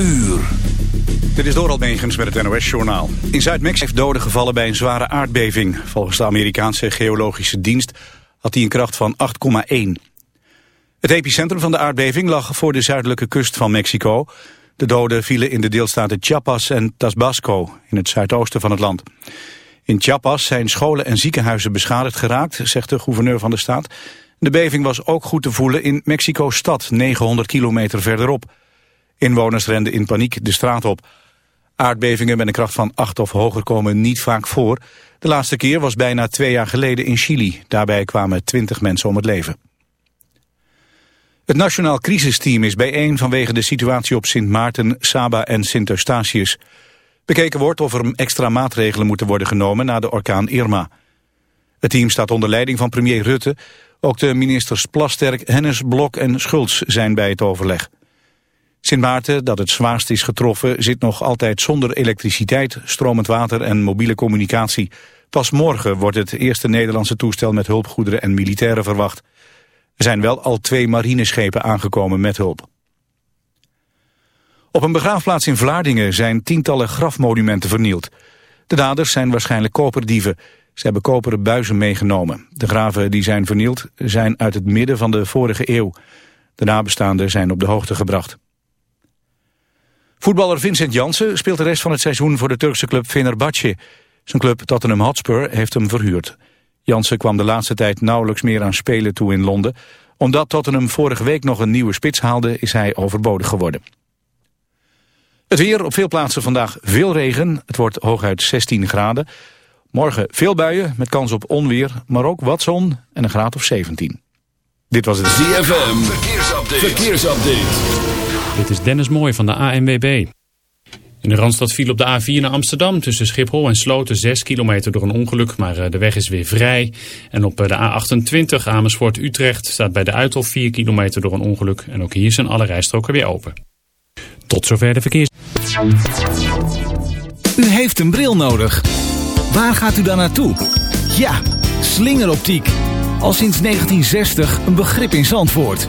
uur. Dit is Doral Megens met het NOS-journaal. In Zuid-Mexico heeft doden gevallen bij een zware aardbeving. Volgens de Amerikaanse geologische dienst had hij een kracht van 8,1. Het epicentrum van de aardbeving lag voor de zuidelijke kust van Mexico. De doden vielen in de deelstaten Chiapas en Tabasco in het zuidoosten van het land. In Chiapas zijn scholen en ziekenhuizen beschadigd geraakt, zegt de gouverneur van de staat. De beving was ook goed te voelen in Mexico-stad, 900 kilometer verderop. Inwoners renden in paniek de straat op. Aardbevingen met een kracht van 8 of hoger komen niet vaak voor. De laatste keer was bijna twee jaar geleden in Chili. Daarbij kwamen 20 mensen om het leven. Het Nationaal Crisisteam is bijeen vanwege de situatie op Sint Maarten, Saba en Sint Eustatius. Bekeken wordt of er extra maatregelen moeten worden genomen na de orkaan Irma. Het team staat onder leiding van premier Rutte. Ook de ministers Plasterk, Hennis, Blok en Schulz zijn bij het overleg. Sint Maarten, dat het zwaarst is getroffen, zit nog altijd zonder elektriciteit, stromend water en mobiele communicatie. Pas morgen wordt het eerste Nederlandse toestel met hulpgoederen en militairen verwacht. Er zijn wel al twee marineschepen aangekomen met hulp. Op een begraafplaats in Vlaardingen zijn tientallen grafmonumenten vernield. De daders zijn waarschijnlijk koperdieven. Ze hebben koperen buizen meegenomen. De graven die zijn vernield zijn uit het midden van de vorige eeuw. De nabestaanden zijn op de hoogte gebracht. Voetballer Vincent Jansen speelt de rest van het seizoen voor de Turkse club Fenerbahce. Zijn club Tottenham Hotspur heeft hem verhuurd. Jansen kwam de laatste tijd nauwelijks meer aan spelen toe in Londen. Omdat Tottenham vorige week nog een nieuwe spits haalde, is hij overbodig geworden. Het weer op veel plaatsen vandaag veel regen. Het wordt hooguit 16 graden. Morgen veel buien met kans op onweer, maar ook wat zon en een graad of 17. Dit was het ZFM. Verkeersupdate. Verkeersupdate. Dit is Dennis Mooij van de ANWB. In de Randstad viel op de A4 naar Amsterdam tussen Schiphol en Sloten 6 kilometer door een ongeluk, maar eh, de weg is weer vrij. En op eh, de A28 Amersfoort-Utrecht staat bij de Uithof 4 kilometer door een ongeluk. En ook hier zijn alle rijstroken weer open. Tot zover de verkeers. U heeft een bril nodig. Waar gaat u dan naartoe? Ja, slingeroptiek. Al sinds 1960 een begrip in Zandvoort.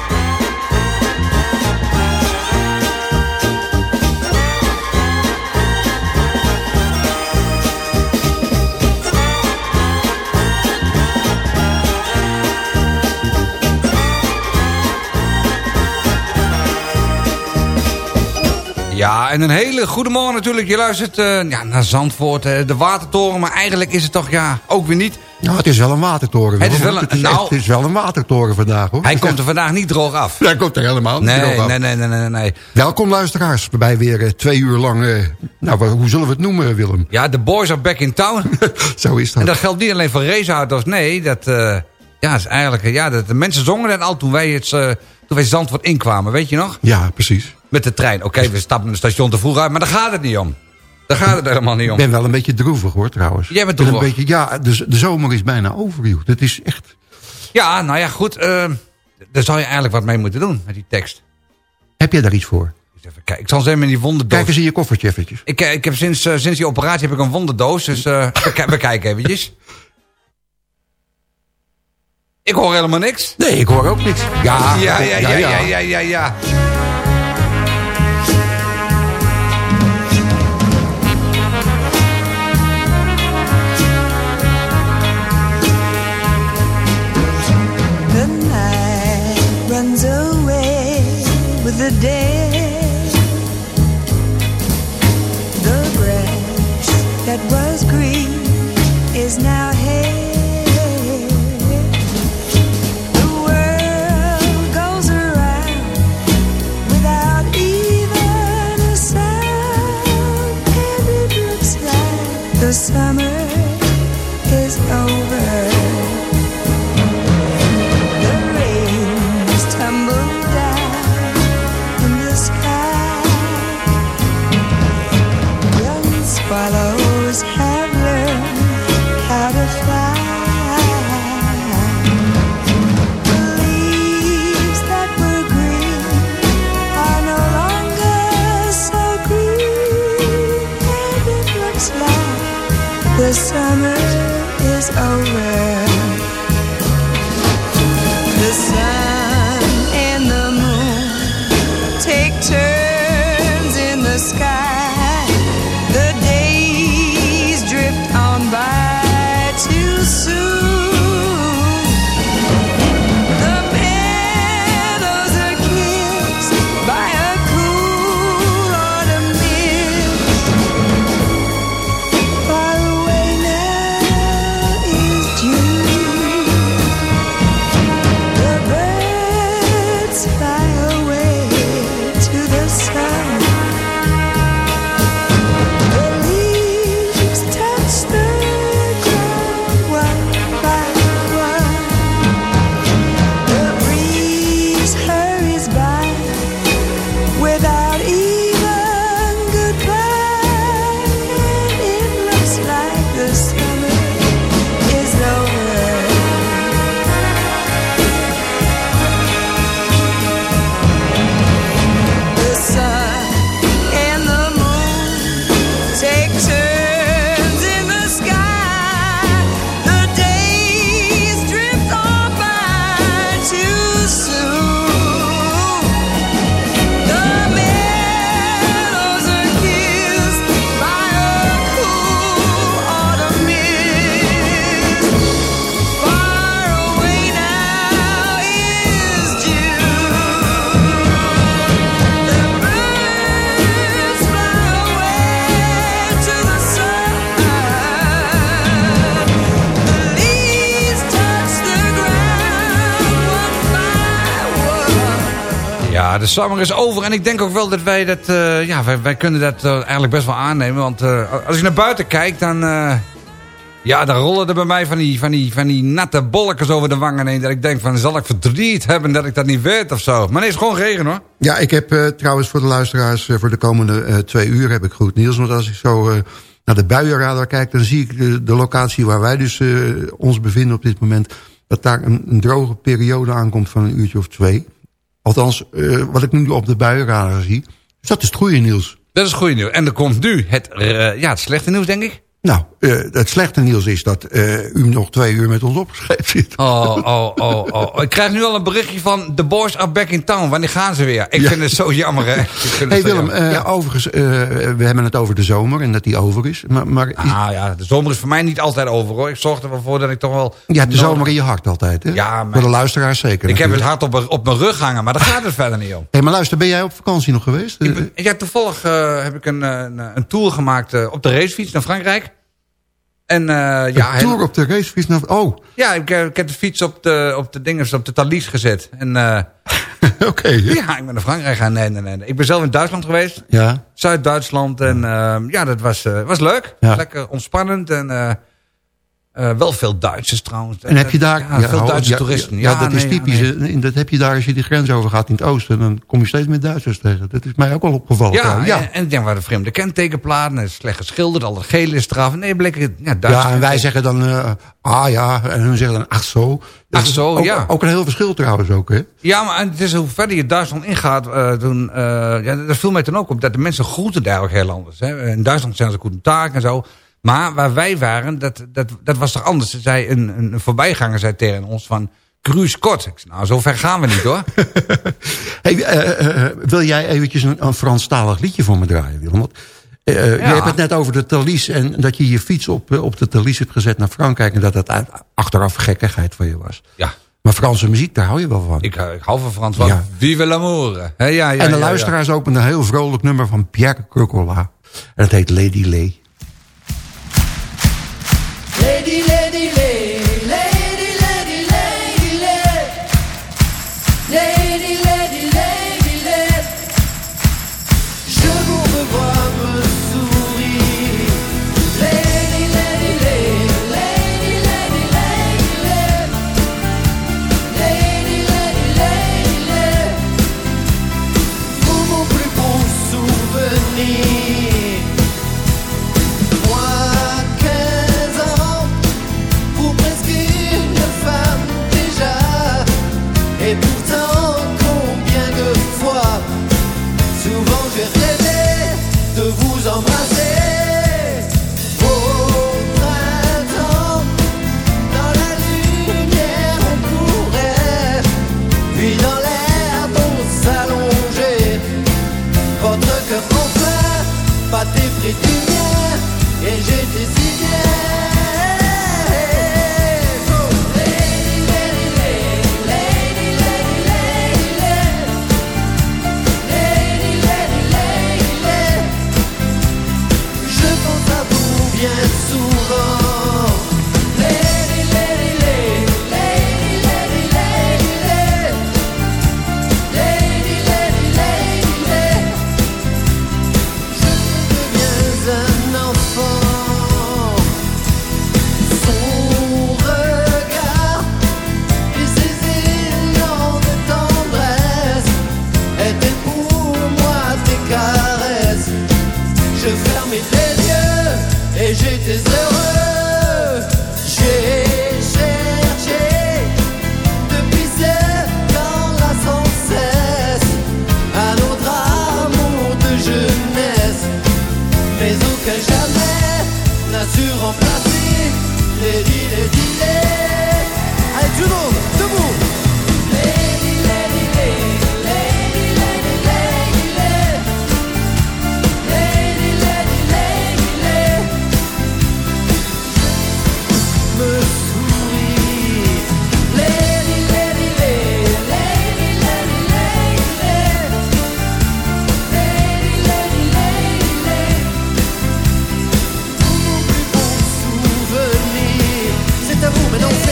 Ja, en een hele goede morgen natuurlijk. Je luistert uh, ja, naar Zandvoort, uh, de Watertoren. Maar eigenlijk is het toch ja, ook weer niet. Nou, het is wel een watertoren. Het is wel een, het is, nou, echt, het is wel een watertoren vandaag, hoor. Hij komt er vandaag niet droog af. Hij komt er helemaal niet nee, droog af. Nee, nee, nee, nee, nee. Welkom luisteraars, bij weer uh, twee uur lang... Uh, nou, hoe zullen we het noemen, Willem? Ja, de boys are back in town. Zo is dat. En dat geldt niet alleen voor raceauto's, nee. Dat, uh, ja, is eigenlijk, ja, dat, de mensen zongen dat al toen wij, het, toen wij Zandvoort inkwamen, weet je nog? Ja, precies. Met de trein. Oké, okay, we stappen het station te vroeg uit, maar daar gaat het niet om. Daar gaat het helemaal niet om. Ik ben wel een beetje droevig hoor, trouwens. Jij bent droevig? Een beetje, ja, de, de zomer is bijna over, joh. Dat is echt... Ja, nou ja, goed. Uh, daar zou je eigenlijk wat mee moeten doen, met die tekst. Heb jij daar iets voor? even kijken. Ik zal eens even in die wonderdoos. Kijk eens in je koffertje eventjes. Ik, eh, ik heb sinds, eh, sinds die operatie heb ik een wonderdoos. Dus we, ki- we kijken eventjes. Ik hoor helemaal niks. Nee, ik hoor ook niks. Ja, Ja, ja, ja, ja, ja, ja, now de summer is over en ik denk ook wel dat wij dat... eh, ja, wij, wij kunnen dat eh, eigenlijk best wel aannemen. Want eh, als ik naar buiten kijk, dan... ja, dan rollen er bij mij van die, van, die, van die natte bolletjes over de wangen heen. Dat ik denk van, zal ik verdriet hebben dat ik dat niet weet of zo. Maar nee, het is gewoon regen hoor. Ja, ik heb trouwens voor de luisteraars... voor de komende twee uur heb ik goed nieuws. Want als ik zo naar de buienradar kijk... dan zie ik de, locatie waar wij dus ons bevinden op dit moment... dat daar een, een droge periode aankomt van een uurtje of twee. Althans, eh, wat ik nu op de buienradar zie... Dus dat is het goede nieuws. Dat is goed nieuws. En er komt nu het, eh, ja, het slechte nieuws, denk ik. Nou, eh, het slechte nieuws is dat eh, u nog twee uur met ons opgeschreven zit. Oh, oh, oh, oh. Ik krijg nu al een berichtje van... The boys are back in town. Wanneer gaan ze weer? Ik Ja. vind het zo jammer, hè. Hey Willem, eh, overigens, we hebben het over de zomer en dat die over is. Maar, maar is- Ah ja, de zomer is voor mij niet altijd over, hoor. Ik zorg er wel voor dat ik toch wel... ja, de zomer in je hart altijd. Hè? Ja, maar- Voor de luisteraars zeker. Ik heb het hart op, op mijn rug hangen, maar daar gaat het verder niet om. Hey, maar luister, ben jij op vakantie nog geweest? Ik ben- ja, toevallig heb ik een, een, een tour gemaakt op de racefiets naar Frankrijk. En eh, ja, een tour op de racefiets naar... Oh, ja ik, eh, ik heb de fiets op de, op de dinges, op de talies gezet. En eh, oké. ja, ik ben naar Frankrijk gaan. Nee, nee, nee. Ik ben zelf in Duitsland geweest. Ja, Zuid-Duitsland. En ja, dat was, was leuk. Ja. Lekker ontspannend. En eh, wel veel Duitsers trouwens. En heb je daar... Ja, veel oh, Duitse ja, toeristen. Ja, dat is typisch. nee. Dat heb je daar als je die grens overgaat in het oosten. Dan kom je steeds meer Duitsers tegen. Dat is mij ook al opgevallen. Ja, ja. En, en dan waren de vreemde kentekenplaten. En slecht geschilderd. Al het gele is eraf. Nee, bleek het... Ja, Ja, en wij zeggen dan, eh, ah ja, en hun zeggen dan, ach zo. Dat Ach zo, ook, ja. Ook een heel verschil trouwens ook, hè? Ja, maar het is hoe verder je Duitsland ingaat, toen, eh, ja, dat viel mij toen ook op, dat de mensen groeten daar ook heel anders. Hè. In Duitsland zijn ze goede taak en zo. Maar waar wij waren, dat, dat, dat was toch anders. Er zei een, een voorbijganger zei tegen ons van, Gruus Kort. Ik zei, nou, zo ver gaan we niet hoor. Hey, eh, eh, wil jij eventjes een, een Franstalig liedje voor me draaien, Willem? Want, eh, Je hebt het net over de Thalys en dat je je fiets op, eh, op de Thalys hebt gezet naar Frankrijk... en dat dat achteraf gekkigheid van je was. ja, Maar Franse muziek, daar hou je wel van. ik, eh, ik hou van Frans van Ja. Vive l'amour. Hè, ja, ja, en de ja, ja. luisteraars openen een heel vrolijk nummer van Pierre Crocola. En dat heet Lady Lay. Lady, lady, lady, de vous embrasser. Au printemps, dans la lumière, on courait, puis dans l'air, on s'allongeait. Votre cœur enfin battait près du mien Et j'étais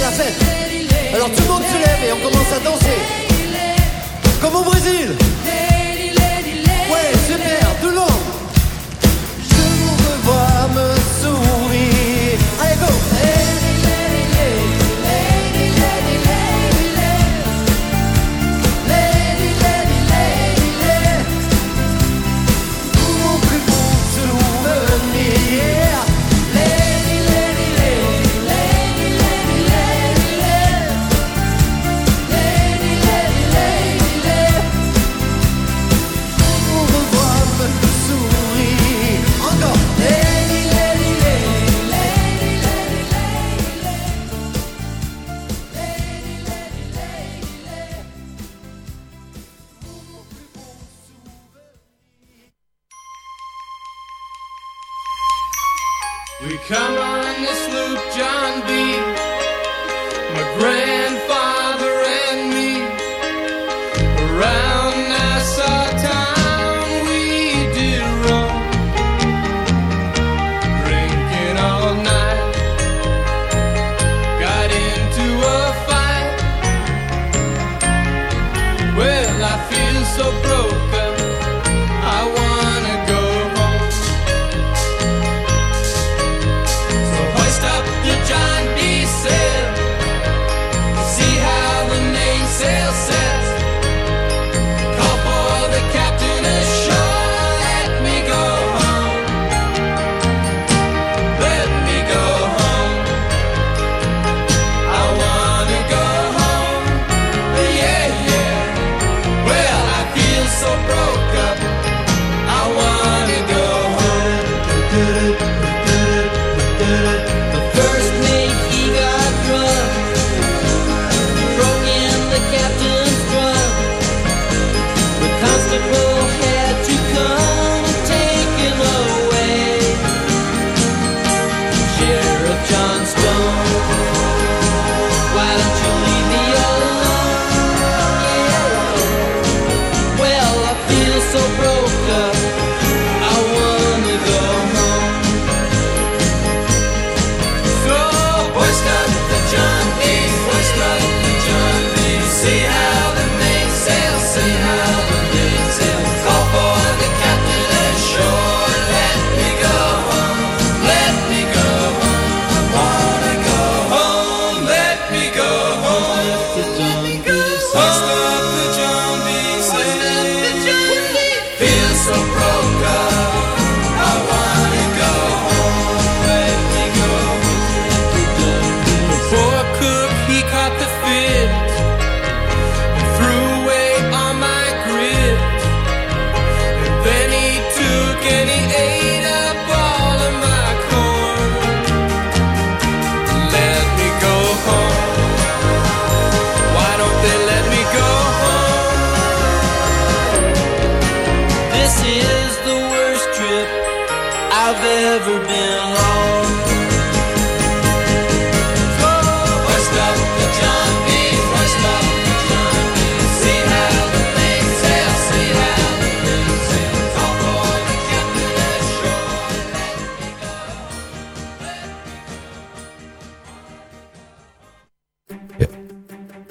hacer.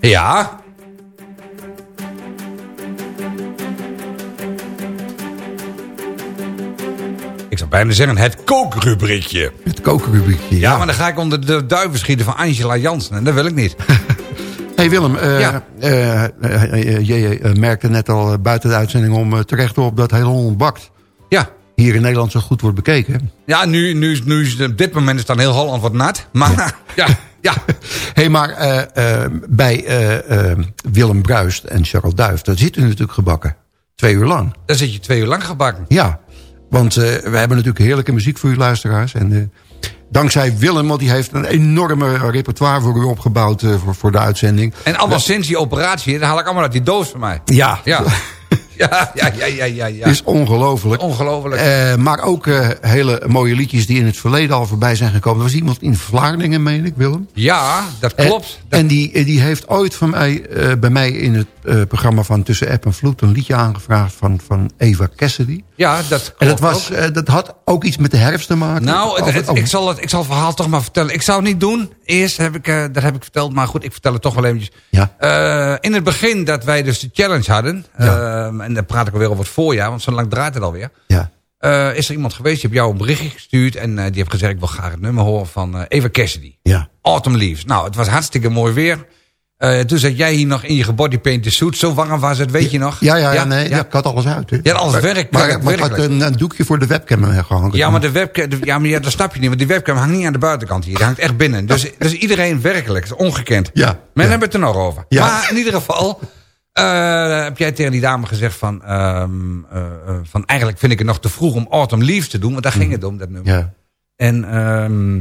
Ja. Ik zou bijna zeggen, het kookrubriekje. Het kookrubriekje. Ja, maar dan ga ik onder de duiven schieten van Angela Jansen. En dat wil ik niet. hey Willem, eh, Ja. eh, eh, je merkte net al buiten de uitzending om terecht op dat heel Holland bakt Ja. hier in Nederland zo goed wordt bekeken. Ja, nu, nu, nu is het- op dit moment is dan heel Holland wat nat. Maar ja, ja. Hey, maar eh, eh, bij eh, Willem Bruist en Charles Duif, dat zit u natuurlijk gebakken. Twee uur lang. Dan zit je twee uur lang gebakken. Ja, want we hebben natuurlijk heerlijke muziek voor u luisteraars. En dankzij Willem, want die heeft een enorme repertoire voor u opgebouwd voor, voor de uitzending. En allemaal sinds die operatie, dan haal ik allemaal uit die doos van mij. Ja, Ja. Ja, ja, ja, ja, ja. ja. is ongelooflijk. Ongelooflijk. Eh, maar ook eh, hele mooie liedjes die in het verleden al voorbij zijn gekomen. Er was iemand in Vlaardingen, meen ik, Willem. Ja, dat En- klopt. En, die, eh, die heeft ooit van mij, eh, bij mij in het eh, programma van Tussen App en Vloed... een liedje aangevraagd van, van Eva Cassidy. Ja, dat klopt En dat, was, eh, dat had ook iets met de herfst te maken. Nou, het- Over- het- over- ik, zal het, ik zal het verhaal toch maar vertellen. Ik zou het niet doen. Eerst heb ik, eh, dat heb ik verteld, maar goed, ik vertel het toch wel eventjes. Ja. Eh, in het begin dat wij dus de challenge hadden, Ja. En dan praat ik alweer over het voorjaar, want zo lang draait het alweer. ja. Eh, is er iemand geweest, die heeft jou een berichtje gestuurd en eh, die heeft gezegd, ik wil graag het nummer horen van eh, Eva Cassidy. Ja. Autumn Leaves. Nou, het was hartstikke mooi weer. Toen zat jij hier nog in je gebodypainted suit. Zo warm was het, weet je nog? Ja, ja, ja, nee, ja, ik had alles uit. Hè. Ja, alles Maar- werkt, Maar, maar ik had een, een doekje voor de webcam gehangen. Ja, maar, de webcam, de- ja, maar ja, dat snap je niet. Want die webcam hangt niet aan de buitenkant hier. Die hangt echt binnen. Dus, dus iedereen werkelijk. Dat is ongekend. Ja, Men hebben het er nog over. Ja. Maar in ieder geval... eh, heb jij tegen die dame gezegd van... ehm, eh, eh, van eigenlijk vind ik het nog te vroeg om Autumn Leaves te doen. Want daar ging het om, dat nummer. Ja. En ehm,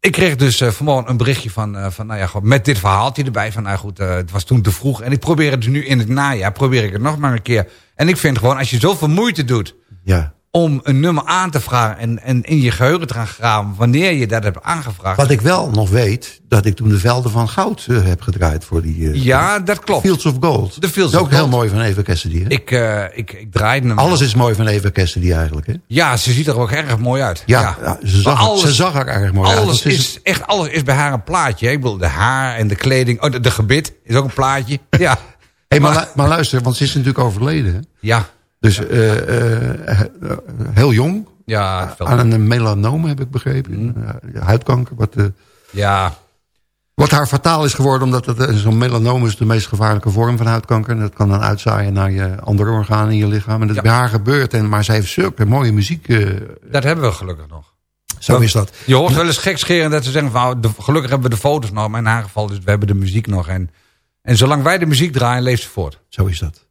ik kreeg dus vanmorgen een berichtje van, van nou ja, goed, met dit verhaaltje erbij. Van nou goed, het was toen te vroeg. En ik probeer het nu in het najaar, probeer ik het nog maar een keer. En ik vind gewoon, als je zoveel moeite doet ja. Om een nummer aan te vragen en, en in je geheugen te gaan graven wanneer je dat hebt aangevraagd. Wat ik wel nog weet, dat ik toen de velden van goud eh, heb gedraaid voor die... eh, Ja, dat klopt. Fields of Gold. De Fields dat is of ook heel mooi van Eva Cassidy. Hè? Ik, eh, ik, ik draaide hem. Alles is mooi van Eva Cassidy eigenlijk. Hè? Ja, ze ziet er ook erg mooi uit. Ja, ja, ze, Maar zag, ze zag er erg mooi uit. alles is, echt alles is bij haar een plaatje. hè. Ik bedoel, de haar en de kleding. Oh, de, de gebit is ook een plaatje. Ja. Hey, maar, lu- maar luister, want ze is natuurlijk overleden. Hè? Ja. Dus eh, eh, heel jong. Ja, veel- Aan een melanoom heb ik begrepen. Eh, huidkanker. Wat, eh, ja. wat haar fataal is geworden. Omdat eh, zo'n melanoom is de meest gevaarlijke vorm van huidkanker. En dat kan dan uitzaaien naar je andere organen in je lichaam. En dat is bij haar gebeurd. En, maar zij heeft zulke mooie muziek. eh, Dat hebben we gelukkig nog. zo is dat. Je hoort wel eens gekscherend dat ze zeggen van... de- gelukkig hebben we de foto's nog. Maar in haar geval, dus we hebben de muziek nog. En, en zolang wij de muziek draaien, leeft ze voort. Zo is dat.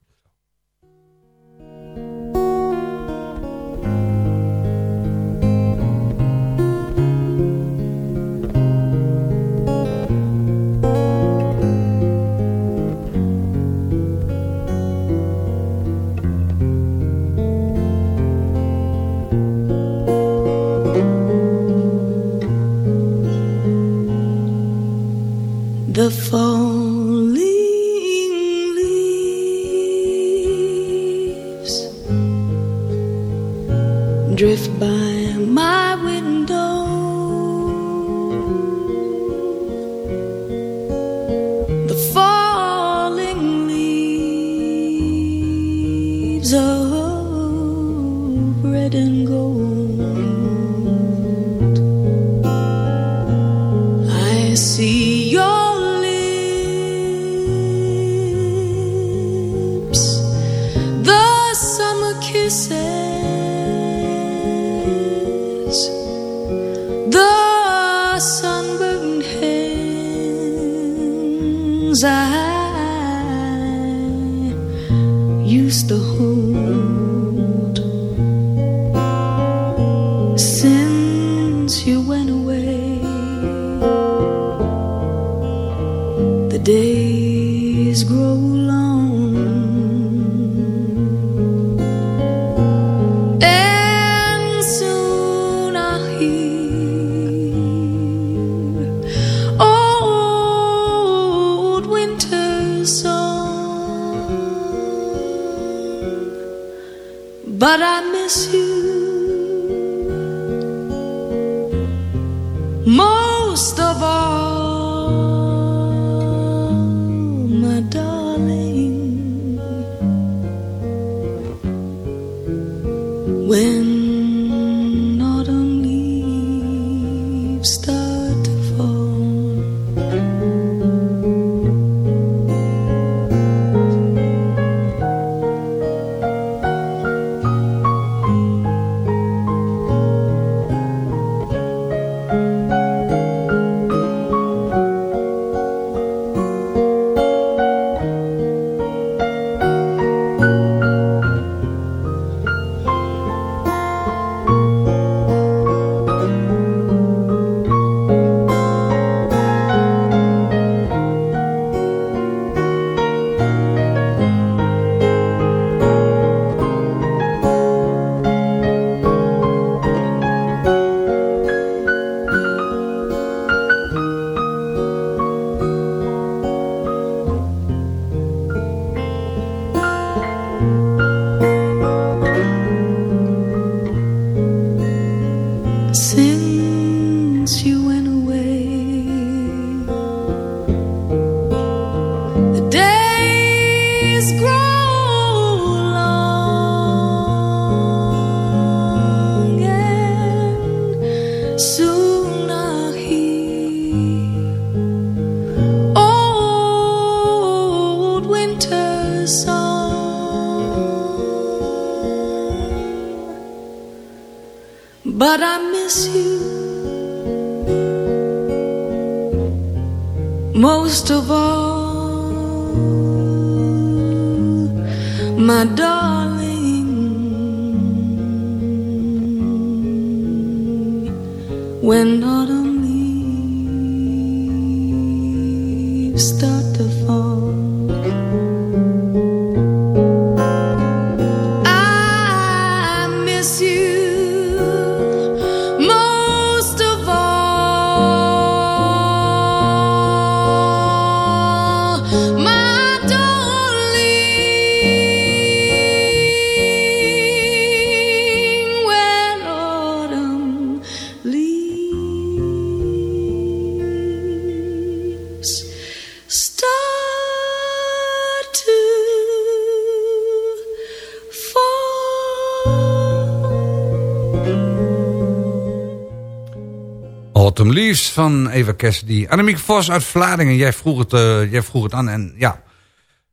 Autumn Leaves van Eva Cassidy. Annemiek Vos uit Vlaardingen. Jij vroeg het, eh, jij vroeg het aan en ja...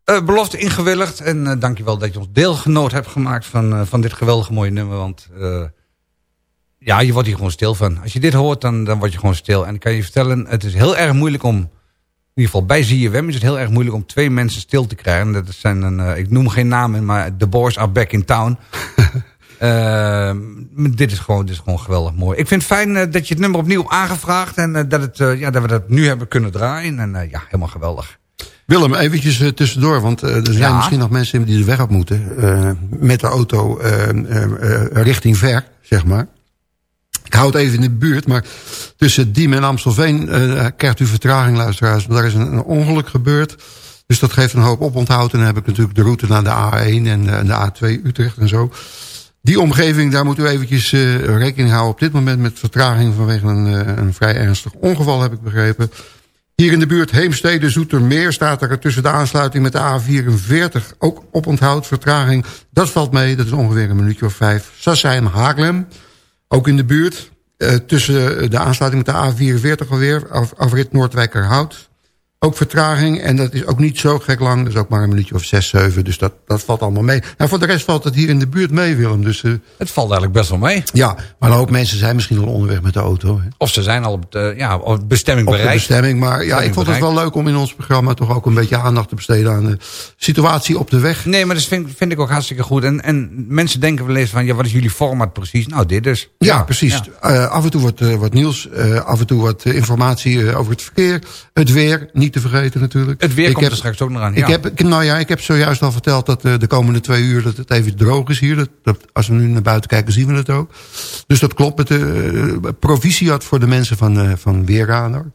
eh, belofte ingewilligd. En eh, dankjewel dat je ons deelgenoot hebt gemaakt van, van dit geweldige mooie nummer. Want ja, je wordt hier gewoon stil van. Als je dit hoort, dan, dan word je gewoon stil. En ik kan je vertellen, het is heel erg moeilijk om... In ieder geval bij ZFM is het heel erg moeilijk om twee mensen stil te krijgen. Dat zijn een, eh, ik noem geen namen, maar The Boys are back in town. Eh, dit, is gewoon, dit is gewoon geweldig mooi. Ik vind het fijn eh, dat je het nummer opnieuw aangevraagd... en dat, het, ja, dat we dat nu hebben kunnen draaien. En ja, helemaal geweldig. Willem, eventjes tussendoor, want er zijn Ja. misschien nog mensen die de weg op moeten. met de auto richting ver, zeg maar. Ik even in de buurt, maar tussen Diemen en Amstelveen eh, krijgt u vertraging, luisteraars. Want Daar is een, ongeluk gebeurd. Dus dat geeft een hoop oponthoud. En dan heb ik natuurlijk de route naar de A1 en eh, de A2 Utrecht en zo. Die omgeving, daar moet u eventjes eh, rekening houden op dit moment met vertraging vanwege een, een vrij ernstig ongeval, heb ik begrepen. Hier in de buurt Heemstede, Zoetermeer staat er tussen de aansluiting met de A44 ook oponthoud, vertraging. Dat valt mee, dat is ongeveer een minuutje of vijf. Sassijn, Haarlem, ook in de buurt. eh, tussen de aansluiting met de A44 alweer, af, afrit Noordwijkerhout. Ook vertraging en dat is ook niet zo gek lang. Is ook maar een minuutje of zes, zeven. Dus dat, dat valt allemaal mee. Nou, voor de rest valt het hier in de buurt mee, Willem. Dus, eh, Het valt eigenlijk best wel mee. ja, maar een hoop mensen zijn misschien al onderweg met de auto. Hè. Of ze zijn al op de, ja, op bestemming Op de bereikt. bestemming. Maar ja, Bestemming ik vond het wel leuk om in ons programma... toch ook een beetje aandacht te besteden aan de situatie op de weg. Nee, maar dat vind, vind ik ook hartstikke goed. En, en mensen denken wel eens van, ja, wat is jullie format precies? Nou, dit dus. Ja, precies. ja. Eh, af en toe wat, eh, wat nieuws. af en toe wat informatie over het verkeer. Het weer, niet te vergeten natuurlijk. Het weer ik komt heb, er straks ook nog aan. Ik ja. heb, ik, nou ja, ik heb zojuist al verteld dat eh, de komende twee uur dat het even droog is hier. Dat, dat, als we nu naar buiten kijken zien we het ook. Dus dat klopt de uh, proficiat voor de mensen van, eh van Weerradar.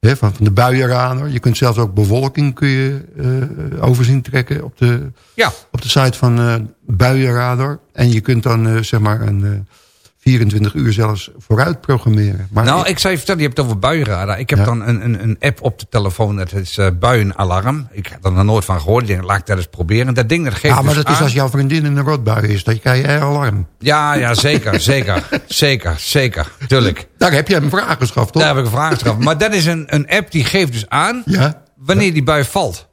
Van, van de buienradar. Je kunt zelfs ook bewolking kun je, eh, overzien trekken op de, Ja. op de site van eh buienradar. En je kunt dan eh, zeg maar een eh, 24 uur zelfs vooruit programmeren. Maar nou, ik zou je vertellen, je hebt het over buienradar. Ik heb Ja. dan een, een, een app op de telefoon, dat is eh, buienalarm. Ik heb er nog nooit van gehoord. Ik denk, laat ik dat eens proberen. Dat ding dat geeft ja, maar dus dat is als jouw vriendin in een rotbui is. Dan krijg je er alarm. Ja, ja, zeker, zeker, zeker, zeker, tuurlijk. Daar heb je een vraag geschaft, toch? Daar heb ik een vraag gesteld. Maar dat is een, een app die geeft dus aan Ja, wanneer die bui valt.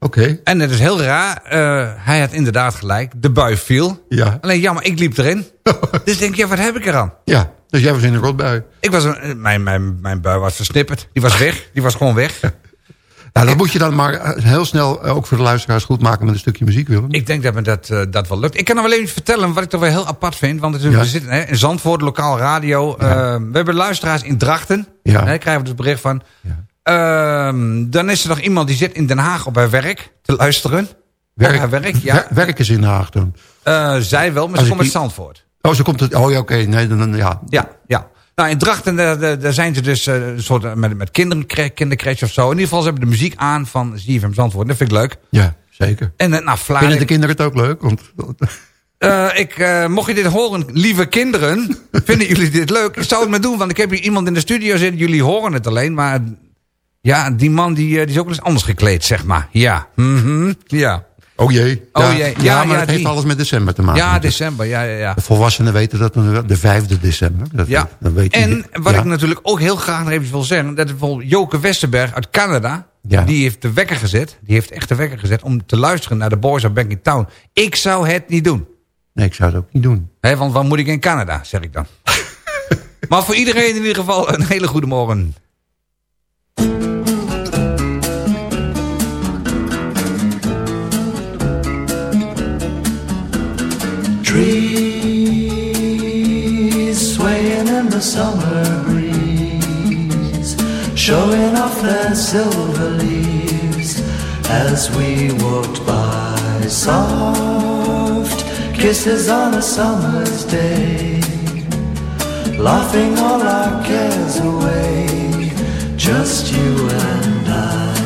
Oké. En het is heel raar, eh, hij had inderdaad gelijk, de bui viel. Ja. Alleen jammer, ik liep erin. dus denk, ja, wat heb ik eraan? ja, dus jij was in een rotbui. Ik was een, mijn, mijn, mijn bui was versnipperd. Die was weg. Die was gewoon weg. Nou, dat moet je dan maar eh, heel snel eh, ook voor de luisteraars goed maken met een stukje muziek, Willem. Ik denk dat me dat, eh, dat wel lukt. Ik kan nog wel even vertellen wat ik toch wel heel apart vind. Want het is- Ja. we zitten hè, in Zandvoort, lokaal radio. Eh, we hebben luisteraars in Drachten. Ja. Daar krijgen we dus bericht van. Ja. Ehm, dan is er nog iemand die zit in Den Haag op haar werk te luisteren. Haar werk, ja. wer- werk is in Den Haag dan. Eh, zij wel, maar Als ze komt uit Zandvoort. Oh, zo komt het. Oh ja, oké. Nee, dan, dan- ja. Ja, ja. Nou, in Drachten, daar, zijn ze dus eh, soort, eh, met, met kinderen, kindercratch of zo. In ieder geval, ze hebben de muziek aan van ZFM Zandvoort. Dat vind ik leuk. Ja, zeker. En eh, nou, Vlaar, Vinden de kinderen het ook leuk? Want, ik, mocht je dit horen, lieve kinderen, vinden jullie dit leuk? Ik zou het maar doen, want ik heb hier iemand in de studio zitten. Jullie horen het alleen, maar ja, die man die, eh, die is ook wel eens anders gekleed, zeg maar. Ja, mhm, ja. oh jee. Oh ja, jee. Ja, Ja, maar ja, het heeft alles met december te maken. Ja, december, ja, ja, ja. De volwassenen weten dat de 5e december. Dat, Ja, Dan weet en wat ik natuurlijk ook heel graag nog even wil zeggen... dat bijvoorbeeld Joke Westerberg uit Canada... Die heeft de wekker gezet, die heeft echt de wekker gezet... om te luisteren naar de Boys of Back in Town. Ik zou het niet doen. Nee, ik zou het ook niet doen. Hè, want wat moet ik in Canada, zeg ik dan. maar voor iedereen in ieder geval een hele goede morgen. Trees swaying in the summer breeze, showing off their silver leaves as we walked by. Soft kisses on a summer's day, laughing all our cares away, just you and I.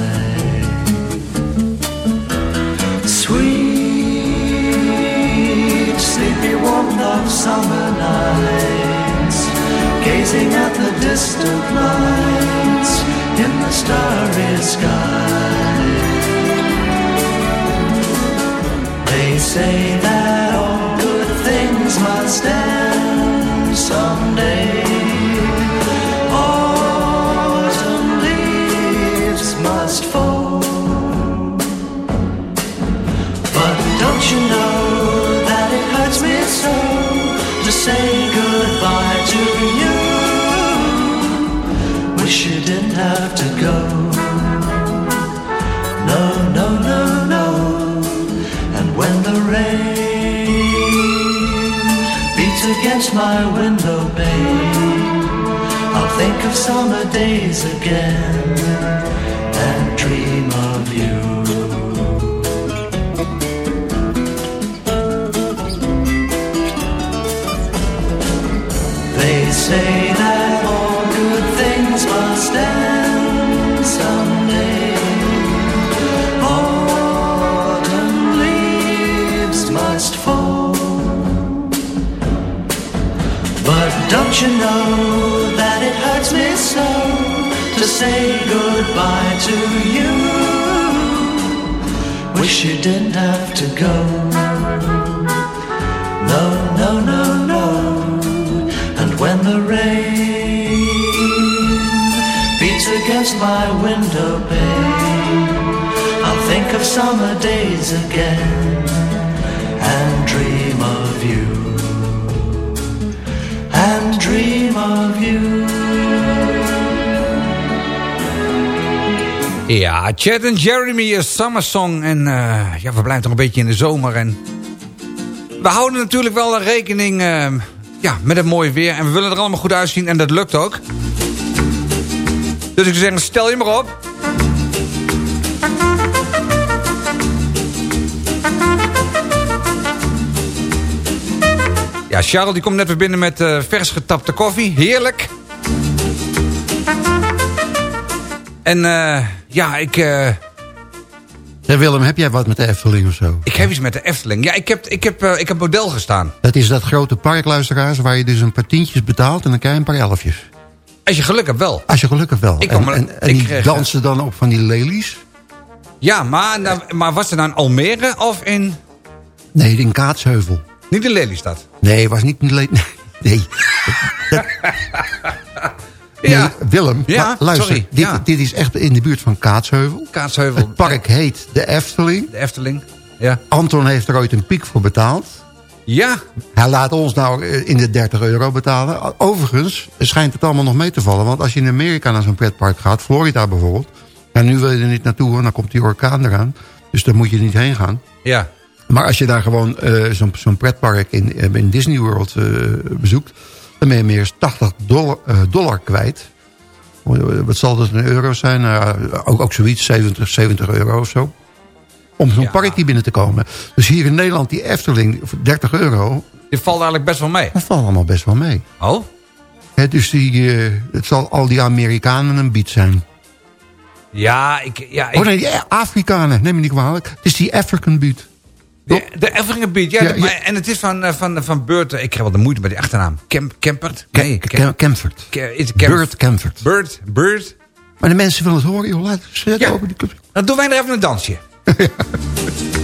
of summer nights, gazing at the distant lights in the starry sky. They say that all good things must end someday. Against my window pane, I'll think of summer days again and dream of you. They say don't you know that it hurts me so to say goodbye to you? Wish you didn't have to go. No, no, no, no. And when the rain beats against my window pane, I'll think of summer days again Ja, Chad en Jeremy, a summer song. En eh, ja, we blijven toch een beetje in de zomer. En we houden natuurlijk wel rekening eh, ja, met het mooie weer. En we willen er allemaal goed uitzien. En dat lukt ook. Dus ik zeggen, stel je maar op. Ja, Charles die komt net weer binnen met eh, vers getapte koffie. Heerlijk. En eh, ja, ik, Zeg Willem, heb jij wat met de Efteling of zo? ik heb iets met de Efteling. Ja, ik heb, ik heb, ik heb model gestaan. Dat is dat grote park, luisteraars, waar je dus een paar tientjes betaalt en dan krijg je een paar elfjes. Als je geluk hebt wel. Als je gelukkig wel. Ik kom en en, en ik die kreeg, dansen dan op van die lelies? Ja, maar, nou, maar was het nou in Almere of in... Nee, in Kaatsheuvel. Niet in Lelystad? Nee, was niet Nee. Dat- Ja. Nee, Willem, Ja, luister. sorry, Dit, ja. dit is echt in de buurt van Kaatsheuvel. Kaatsheuvel. Het park heet de Efteling. De Efteling. Ja. Anton heeft er ooit een piek voor betaald. Ja. Hij laat ons nou eh, in de 30 euro betalen. Overigens schijnt het allemaal nog mee te vallen. Want als je in Amerika naar zo'n pretpark gaat, Florida bijvoorbeeld... en nu wil je er niet naartoe, hoor, dan komt die orkaan eraan. Dus daar moet je niet heen gaan. Ja. Maar als je daar gewoon eh, zo'n pretpark in, eh, in Disney World eh, bezoekt... dan ben je meer eens 80 dollar, dollar kwijt. Wat zal dat in euro's zijn? Nou ook, ook zoiets, 70, 70 euro of zo. Om zo'n Ja. parkje binnen te komen. Dus hier in Nederland, die Efteling, voor 30 euro... Dit valt eigenlijk best wel mee. dat valt allemaal best wel mee. Oh? Hè, dus die, het zal al die Amerikanen een bied zijn. Ja, ik... Ja, ik Oh nee, die Afrikanen, neem me niet kwalijk. Het is die African beat. De, de Beat, ja. En het is van, eh, van, van Beurt... Ik heb wel de moeite met die achternaam. Kemp, Kempert? Ke- Nee, Ke- Kemp, Kemford. Ke- is het Kemp- Burt Kemford. Bird, Bird. Maar de mensen willen het horen, joh. Laat ze het Ja. over die club. Dan doen wij er even een dansje.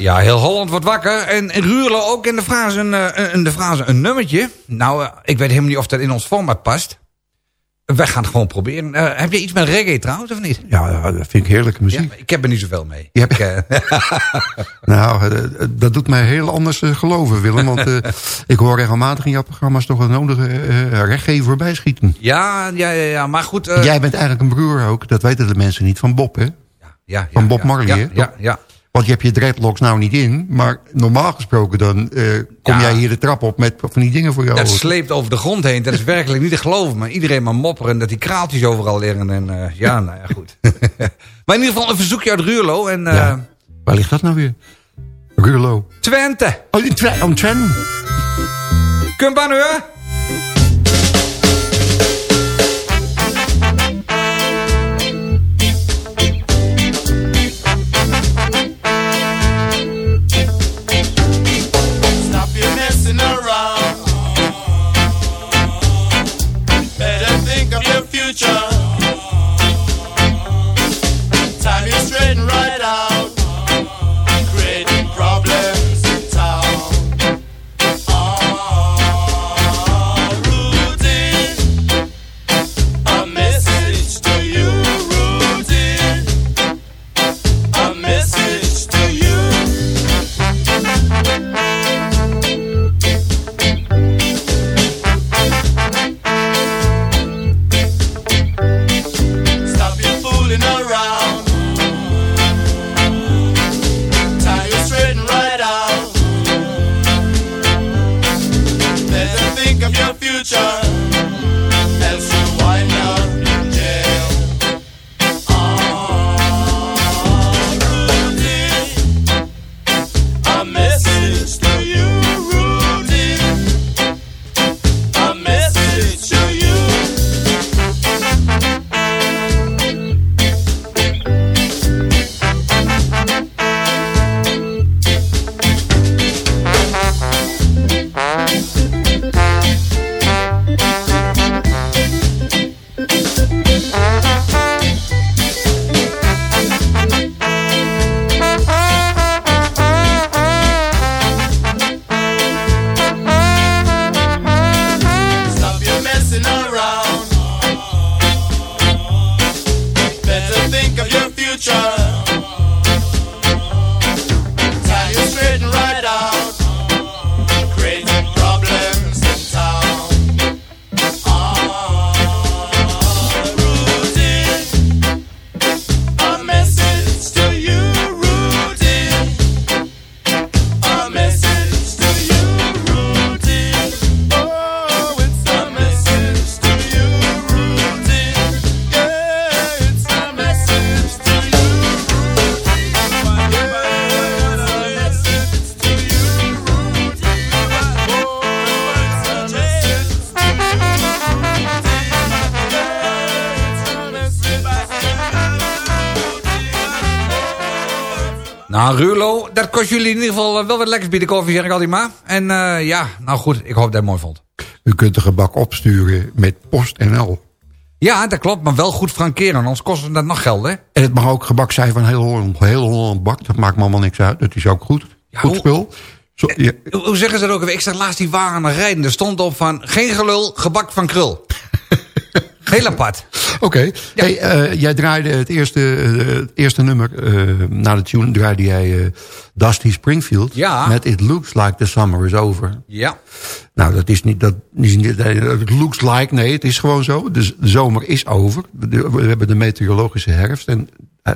Ja, heel Holland wordt wakker. En en Ruurlo ook in de frase een, eh, in de frase een nummertje. Nou, eh, ik weet helemaal niet of dat in ons format past. Wij gaan het gewoon proberen. Eh, heb je iets met reggae trouwens, of niet? Ja, ja, dat vind ik heerlijke Ja, muziek. ik heb er niet zoveel mee. Je Ik, Nou, dat doet mij heel anders geloven, Willem. Want ik hoor regelmatig in jouw programma's toch een nodige eh reggae voorbij schieten. ja, ja, ja, ja, maar goed. Jij bent eigenlijk een broer ook. Dat weten de mensen niet van Bob, hè? ja, ja, van Bob ja, Marley, ja, hè? Ja, ja. Want je hebt je dreadlocks nou niet in. Maar normaal gesproken dan eh, kom Ja. jij hier de trap op met van die dingen voor jou. Dat sleept over de grond heen. Dat is werkelijk niet te geloven. Maar iedereen maar mopperen dat die kraaltjes overal liggen. En eh, ja, nou ja, goed. maar in ieder geval een verzoekje uit Ruurlo. En eh, Ja. Waar ligt dat nou weer? Ruurlo. Twente. Oh, in Twen. Oh, Twen. Kumpanur. Kost jullie in ieder geval eh, wel wat lekkers bij de koffie, zeg ik altijd maar. En eh, ja, nou goed, ik hoop dat je het mooi vond. U kunt de gebak opsturen met PostNL. Ja, dat klopt, maar wel goed frankeren, anders kost het dat nog geld, hè? En het mag ook gebak zijn van heel Holland, heel Holland bak. Dat maakt me allemaal niks uit. Dat is ook goed. Ja, goed hoe- spul. Zo, ja, Hoe zeggen ze dat ook weer? Ik zag laatst die wagen rijden. Er stond op van, geen gelul, gebak van krul. Heel apart. Oké. Hey, eh, jij draaide het eerste, eh, het eerste nummer. eh, na de tune draaide jij Dusty Springfield. Ja. Met It Looks Like the Summer is Over. Ja. Nou, dat is niet... Dat is niet het looks like, nee, het is gewoon zo. De, z- de zomer is over. We hebben de meteorologische herfst. En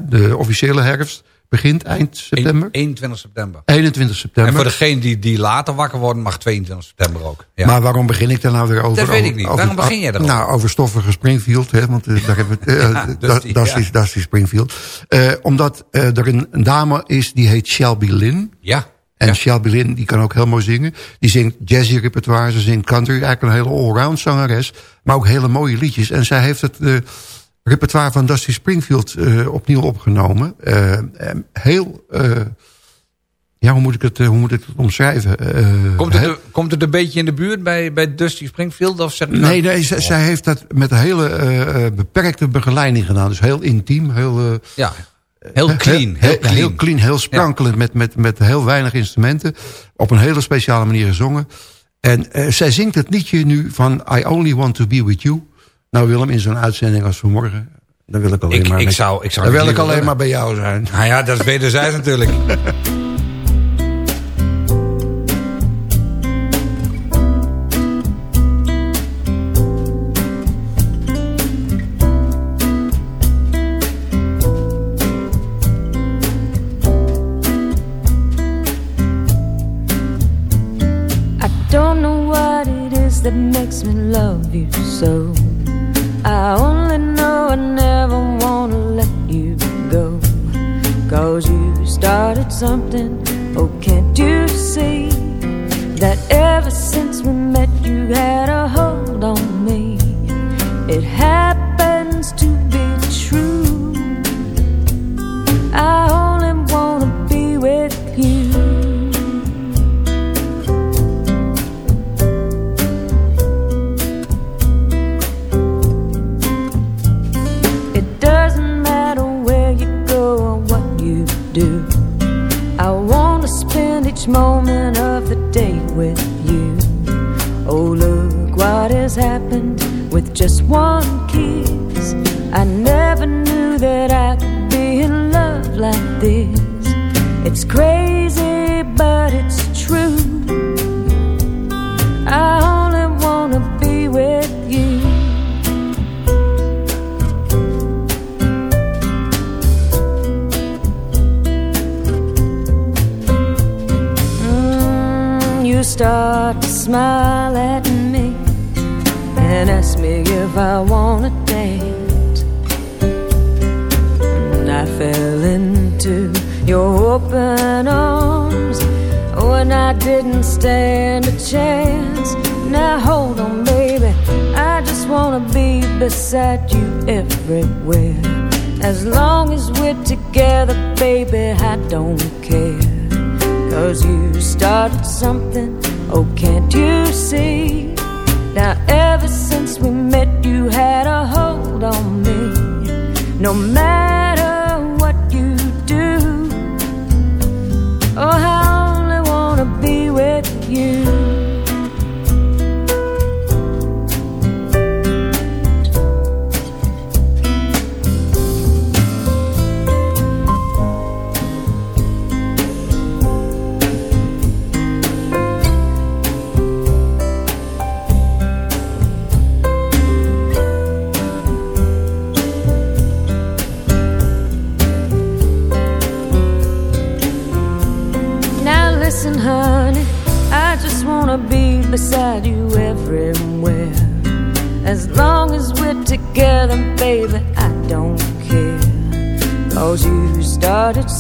de officiële herfst begint eind september. 21 september. 21 september. En voor degene die, die later wakker worden, mag 22 september ook. Ja. Maar waarom begin ik daar nou weer over? Dat weet ik niet. over- Waarom begin jij erover? Nou, over stoffige Springfield. Hè, want eh, daar hebben we het. eh, Ja, dat, Dusty, dat, ja. is, dat is Springfield. Eh, omdat eh, er een, een dame is die heet Shelby Lynn. ja. En Shelby Lynn die kan ook heel mooi zingen. Die zingt jazzy repertoire, ze zingt country. Eigenlijk een hele allround zangeres. Maar ook hele mooie liedjes. En zij heeft het eh, repertoire van Dusty Springfield eh, opnieuw opgenomen. Eh, en heel... eh, ja, hoe moet ik het, eh, hoe moet ik het omschrijven? Eh, Komt het, heel- er- komt het een beetje in de buurt bij, bij Dusty Springfield? Of zeg Nee, nee zij, zij heeft dat met een hele eh, eh, beperkte begeleiding gedaan. Dus heel intiem, heel... eh, Ja, heel clean. Heel, clean. heel clean, heel sprankelend, met, met, met heel weinig instrumenten. Op een hele speciale manier gezongen. En eh, zij zingt het liedje nu van I Only Want To Be With You. Nou Willem, in zo'n uitzending als vanmorgen... Dan wil ik alleen Ik- maar... ik met- zou- ik zou dan wil ik alleen willen. maar bij jou zijn. Nou ja, dat is wederzijds natuurlijk. I don't know what it is that makes me love you so. I only know I never wanna let you go. Cause you started something, oh, can't you see? That ever since we met, you had a hold on me. It happens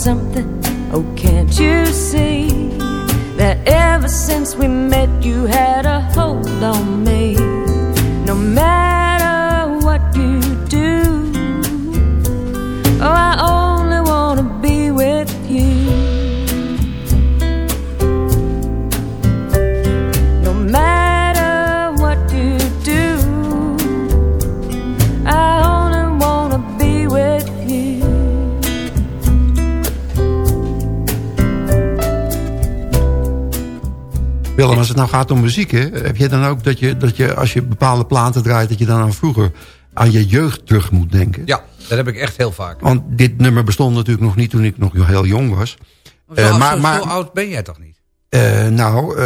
something, oh, nou gaat om muziek, hè, heb je dan ook dat je, dat je als je bepaalde platen draait... dat je dan aan vroeger aan je jeugd terug moet denken? Ja, dat heb ik echt heel vaak. Want dit nummer bestond natuurlijk nog niet toen ik nog heel jong was. Zo, Eh, maar, zo- maar, zo oud ben jij toch niet? eh, nou, eh,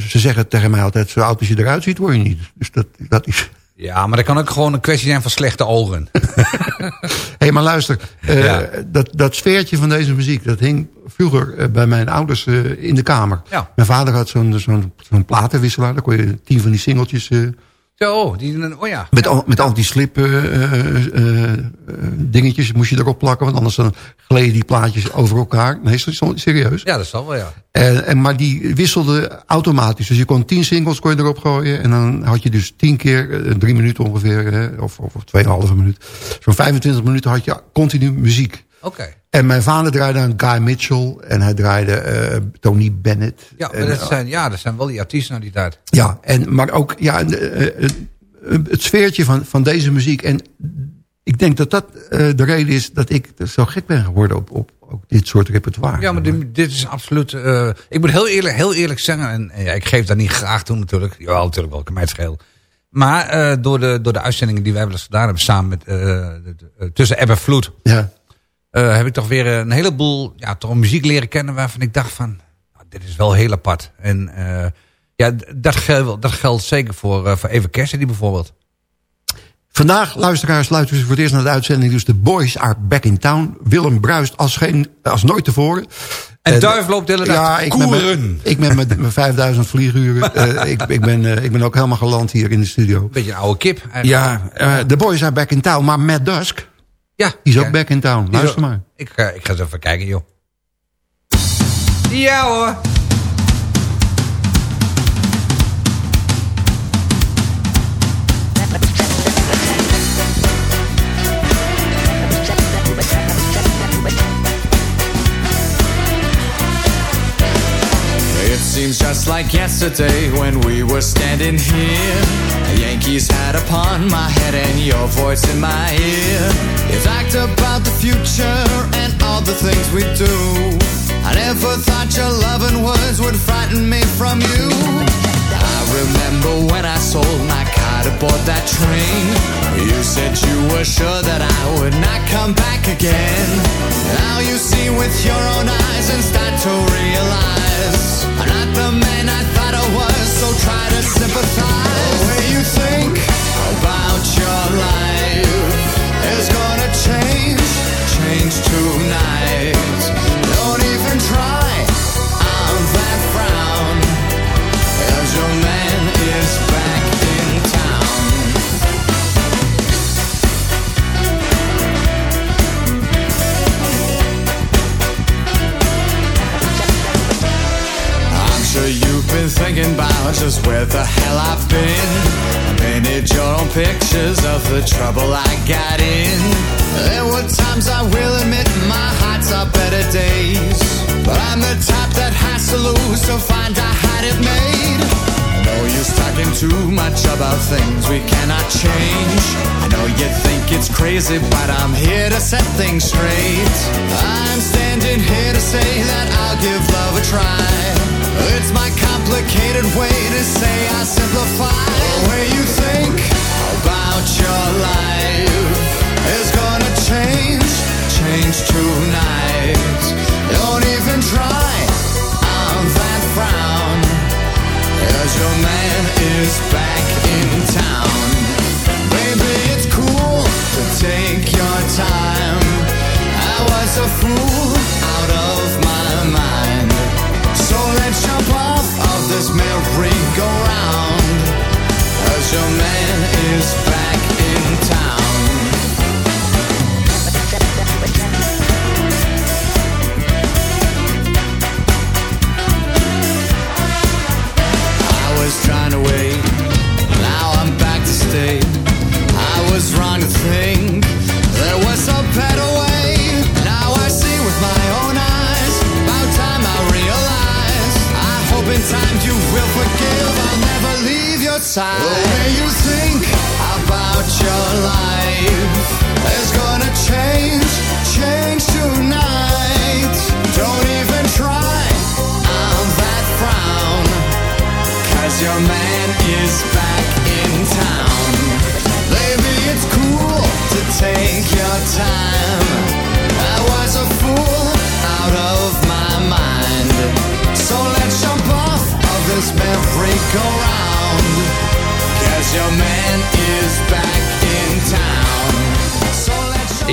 ze zeggen tegen mij altijd... zo oud als je eruit ziet, word je niet. Dus dat, dat is... Ja, maar dat kan ook gewoon een kwestie zijn van slechte ogen. Hé, maar luister. eh, Ja. dat, dat sfeertje van deze muziek... dat hing vroeger eh, bij mijn ouders eh, in de kamer. Ja. Mijn vader had zo'n zo'n zo'n platenwisselaar. Daar kon je tien van die singeltjes... Zo, die, oh ja. met, al, met anti-slip eh, eh, eh, eh, dingetjes moest je erop plakken. Want anders dan gleden die plaatjes over elkaar. Nee, serieus. Ja, dat zal wel, ja. En, en, maar die wisselde automatisch. Dus je kon tien singles kon je erop gooien. En dan had je dus tien keer, drie minuten ongeveer, hè, of, of, of tweeënhalve minuut. Zo'n 25 minuten had je continu muziek. En mijn vader draaide aan Guy Mitchell. En hij draaide eh, Tony Bennett. Ja, maar En, dat zijn, ja, dat zijn wel die artiesten uit die tijd. ja, en, maar ook ja, eh, eh, eh, het sfeertje van, van deze muziek. En ik denk dat dat eh, de reden is dat ik zo gek ben geworden op, op, op dit soort repertoire. Ja, maar dit, dit is absoluut... eh, ik moet heel eerlijk, heel eerlijk zeggen... en, en ja, ik geef dat niet graag toe natuurlijk. Ja, natuurlijk wel, kan mij het schelen. Maar eh, door, de, door de uitzendingen die wij wel eens gedaan hebben... samen met... eh, eh, tussen Ebb en Vloed... Ja. Eh, heb ik toch weer een heleboel ja, toch muziek leren kennen... waarvan ik dacht van... nou, dit is wel heel apart. En eh, ja, dat geldt, dat geldt zeker voor, eh, voor Even Cassidy bijvoorbeeld. Vandaag, luisteraars, luisteren ze voor het eerst naar de uitzending. Dus de boys are back in town. Willem bruist als, geen, als nooit tevoren. En Eh, Duif loopt de hele dag ja, ik met, koeren. mijn, ik met mijn, mijn 5000 vlieguren. eh, ik, ik, ben, eh, ik ben ook helemaal geland hier in de studio. Beetje een oude kip. eigenlijk. Ja, eh, de boys are back in town. Maar Matt Dusk, ja die is ook back in town. Luister maar. Ik, ga- ik ga eens even kijken, joh. Ja hoor. Seems just like yesterday when we were standing here. The Yankees hat upon my head and your voice in my ear. You talked about the future and all the things we do. I never thought your loving words would frighten me from you. I remember when I sold my car to board that train. You said you were sure that I would not come back again. Now you see with your own eyes and start to realize set things straight. I'm standing here to say that I'll give love a try.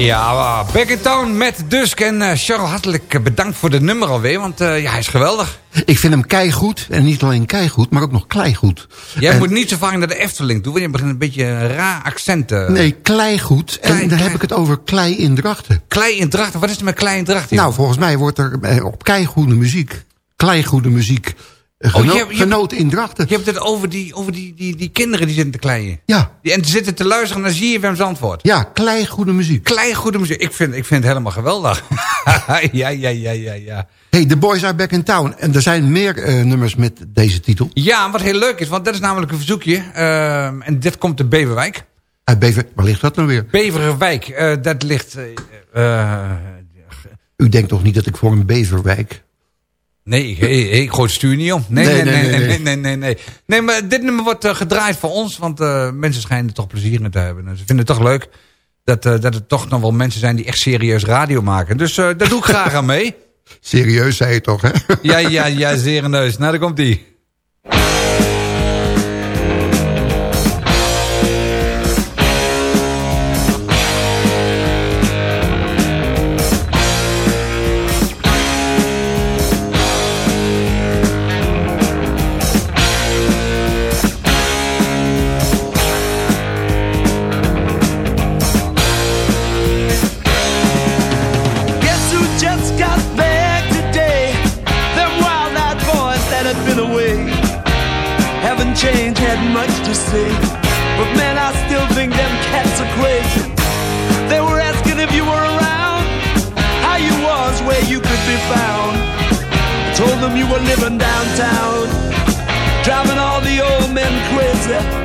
Ja, Back in Town met Dusk. En eh, Charles, hartelijk eh, bedankt voor de nummer alweer. Want eh, ja, hij is geweldig. Ik vind hem keigoed. En niet alleen keigoed, maar ook nog kleigoed. Jij En- moet niet zo vaak naar de Efteling toe. Want je begint een beetje een raar accent te... Nee, kleigoed. Klei- en dan klei- heb ik het over klei in drachten. Klei in Drachten. Wat is er met Klei in Drachten? Nou, volgens mij wordt er eh, op keigoede muziek, kleigoede muziek, eh, Oh, je geno- hebt- je- genoten in drachten. Je hebt het over die, over die, die, die kinderen die zitten te kleien. Ja, Die, en die zitten te luisteren naar ZFM's antwoord. ja, kleigoede muziek. Klei goede muziek. Ik vind, ik vind het helemaal geweldig. ja, ja, ja, ja, ja. Hey, The Boys Are Back in Town. En er zijn meer eh, nummers met deze titel. Ja, wat heel leuk is, want dat is namelijk een verzoekje. Ehm, en dit komt de Beverwijk. Uit Bever, waar ligt dat nou weer? Beverwijk, eh, dat ligt... U denkt toch niet dat ik voor een beverwijk... Nee, ik, ik, gooi het stuur niet om. Nee, nee, nee, nee, nee. Nee, nee, nee, maar dit nummer wordt eh, gedraaid voor ons, want eh, mensen schijnen er toch plezier in te hebben. Ze vinden het toch leuk dat, uh, dat er toch nog wel mensen zijn die echt serieus radio maken. Dus daar doe ik graag aan mee. Serieus zei je toch, hè? ja, ja, ja, serieus. Nou, daar komt die. Driving all the old men crazy.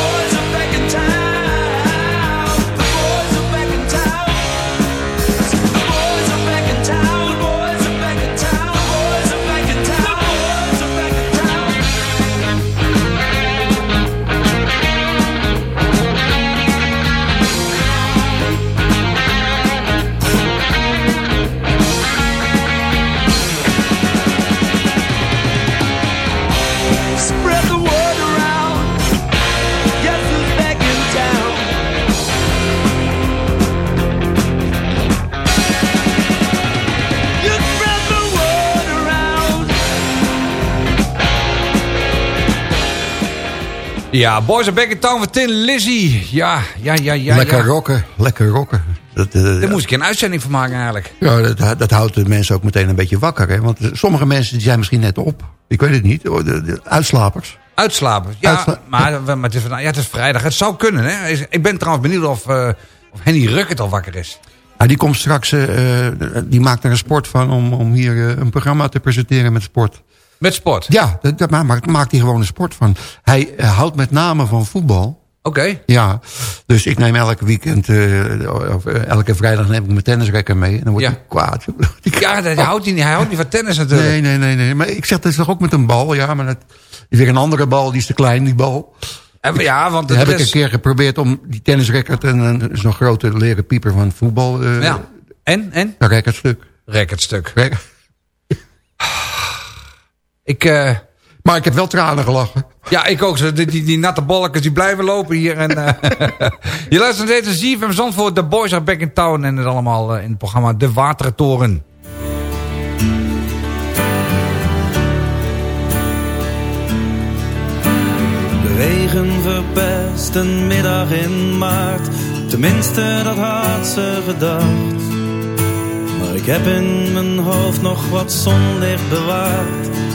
Ja, Boys are Back in Town van Tin Lizzy. Ja, ja, ja, ja. lekker ja. rocken, lekker rocken. Dat, eh, Daar moest ik een uitzending van maken eigenlijk. ja, dat, dat houdt de mensen ook meteen een beetje wakker. Hè? Want sommige mensen die zijn misschien net op. Ik weet het niet. hoor, De, de uitslapers. Uitslapen. Ja, Uitsla- maar, maar het, is, ja, het is vrijdag. Het zou kunnen, hè. Ik ben trouwens benieuwd of, eh of Henny Ruckert al wakker is. Ah, die komt straks, eh, die maakt er een sport van om, om hier een programma te presenteren met sport. Met sport. Ja, dat, dat maakt, maakt hij gewoon een sport van. Hij eh, houdt met name van voetbal. Oké. Ja, dus ik neem elke weekend, eh, of eh, elke vrijdag neem ik mijn tennisrekker mee. En dan wordt Ja. hij kwaad. Ja, dat houdt hij, niet, hij houdt niet van tennis natuurlijk. Nee, nee, nee, nee. Maar ik zeg, dat is toch ook met een bal? Ja, maar dat is weer een andere bal, die is te klein, die bal. En, ja, want Dan het heb ik een keer geprobeerd om die tennisracket en een zo'n grote leren pieper van voetbal. eh Ja. En? En? Een racketstuk. Racketstuk. Racket. Ik, eh, Maar ik heb wel tranen gelachen. ja, ik ook. Zo, Die, die, die natte bolletjes die blijven lopen hier. En, eh, je luistert naar ZFM Zandvoort. De Boys are back in town. En het allemaal eh, in het programma De Watertoren. regen verpest een middag in maart. Tenminste, dat had ze gedacht. Maar ik heb in mijn hoofd nog wat zonlicht bewaard.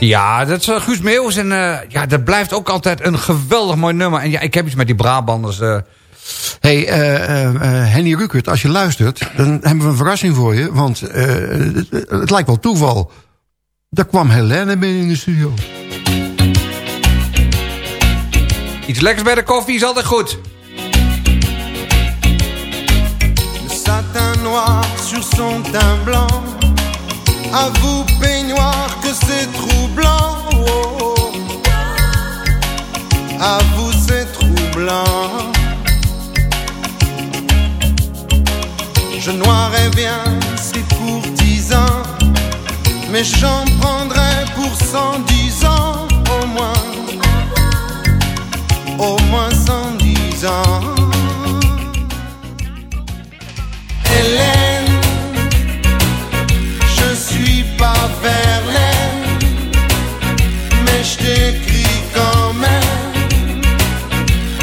Ja, dat is uh, Guus Meeuwis. En eh, ja, dat blijft ook altijd een geweldig mooi nummer. En ja, ik heb iets met die Brabanders. eh. hey, eh, eh, eh, Henny Rukert, als je luistert... dan hebben we een verrassing voor je. Want eh, het, het lijkt wel toeval. Daar kwam Helene binnen in de studio. Iets lekkers bij de koffie is altijd goed. Le satin noir sur son teint blanc. À vous, peignoir, que c'est troublant. Oh, vous, c'est troublant. Je noirais bien ces courtisans, mais j'en prendrais pour cent dix Hélène, je suis pas Verlaine, mais je t'écris quand même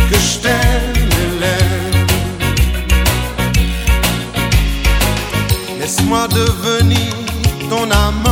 que je t'aime, Hélène. Laisse-moi devenir ton amant,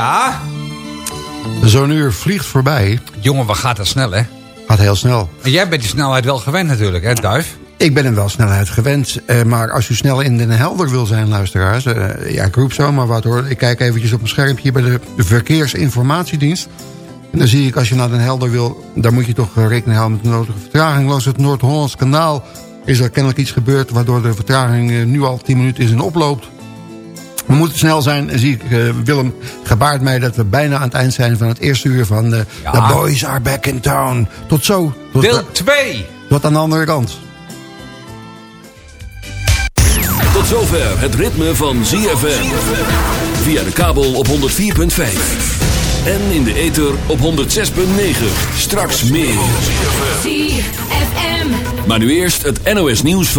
Ja. Zo'n uur vliegt voorbij. Jongen, wat gaat dat snel, hè? Gaat heel snel. En jij bent die snelheid wel gewend natuurlijk, hè, Duif? Ik ben hem wel snelheid gewend. eh, maar als u snel in Den Helder wil zijn, luisteraars... eh, ja, ik roep zomaar wat hoor. Ik kijk eventjes op mijn schermpje bij de, Verkeersinformatiedienst. En dan zie ik, als je naar Den Helder wil... daar moet je toch eh, rekening houden met de nodige vertraging. Langs het Noord-Hollands kanaal is er kennelijk iets gebeurd... waardoor de vertraging nu al 10 minuten is en oploopt. We moeten snel zijn. En zie ik, eh, Willem gebaart mij dat we bijna aan het eind zijn... van het eerste uur van eh, The Boys Are Back in Town. Tot zo. Tot, Deel 2. tot aan de andere kant. Tot zover het ritme van ZFM. Via de kabel op 104.5. En in de ether op 106.9. Straks meer. ZFM. Maar nu eerst het NOS nieuws van...